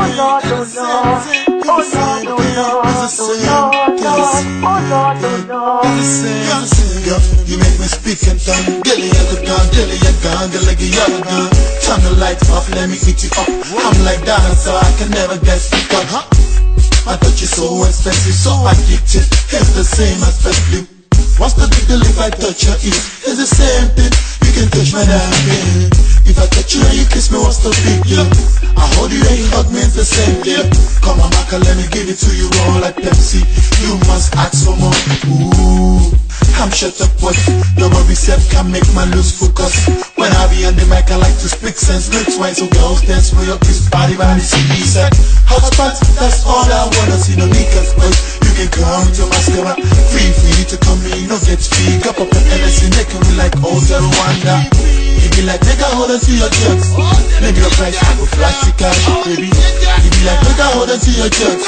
Oh Lord, oh Lord, oh Lord, oh Lord, oh Lord, Lord, oh Lord, oh Lord. Girl, you make me speak in tongue. Dilly a good gun, dilly a gun, dilly a yellow gun. Turn the lights off, let me eat you up. I'm like dinosaur, I can never get on. Huh? I touch you so expensive, so addicted. It's the same as pet blue. What's the big deal if I touch your ear? It's the same thing. You can touch my damn. If I touch you and you kiss me, what's the big deal? And let me give it to you raw like Pepsi. You must ask for more. Ooh. I'm shut up, but your body self can make my lose focus. When I be on the mic, I like to speak sense. Make twice so girls dance for your kiss body, body, CD set. Hot spots, that's all I wanna see. No niggas, but you can come to your mascara. Free you to come in, no get free. Cup up an LSC, making me like old Rwanda. You be like, a hold on to your drugs. Maybe your price, I go cash, baby. On to your drugs.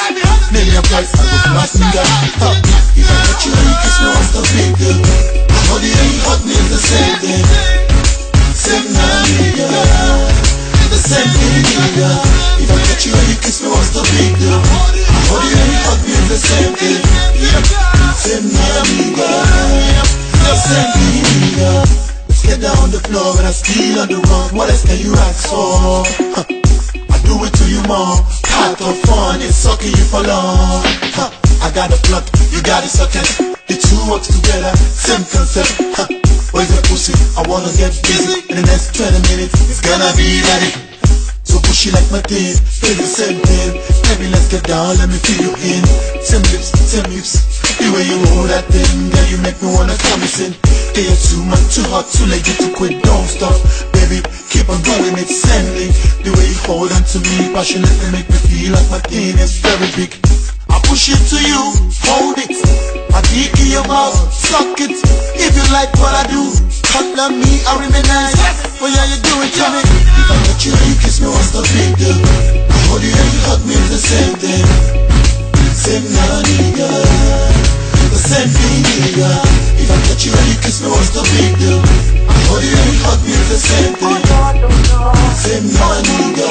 Maybe your price, I go flash the cash. Huh. If I touch you you kiss me, what's the big deal? I hold you and you it's the same thing. Same nigga. The same thing, nigga. If I touch you you kiss me, what's the big deal? I hold you and you it's the same thing. Same nigga. The same thing, nigga. Let's get down on the floor and I steal on the run. What else can you ask for? Huh. I do it to you more. Part of fun is sucking you for long. Huh. I got a plot, you got it sucking. The two works together, same concept. Huh. Where's your pussy? I wanna get busy. In the next 20 minutes, it's gonna be ready. So pushy like my teeth, feel the same thing. Baby, let's get down, let me feel you in. Same lips, same lips. The way you hold that thing, girl, you make me wanna come in. Are too much, too hot, too late to quit, don't stop. Baby, keep on doing it, send me. The way you hold on to me, passionately make me feel like my thing is very big. I push it to you, hold it. I dig in your mouth, suck it. If you like what I do, cut on me, I remain nice. Well, oh, yeah, you do it to me. If I touch you and you kiss me, what's the big deal? I hold you and you hug me, it's the same thing. Same thing. Same nigga.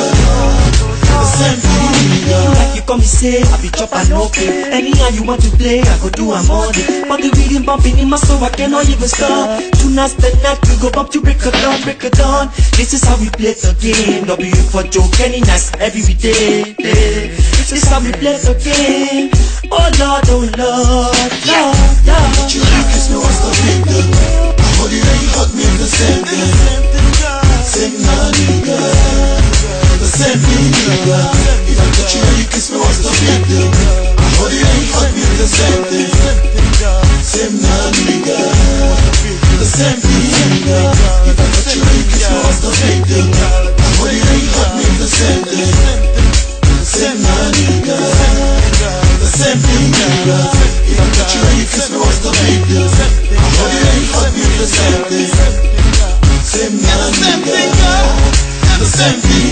Same thing, nigga. Like you come me say, I be chop and no pay. Anyhow you want to play, I go do I'm. But the rhythm bumping in my soul, I cannot even stop. Two nights the night, we go bump to break it down, break it down. This is how we play the game. W for joke, any nights, every day. This is how we play the game. If I touch you, you kiss me, the? I and fuck the same thing Same The same thing, girl If I touch you, you kiss me, the? I the same thing Same The same thing, girl If I touch you, you kiss me, the? I the same thing Same The same thing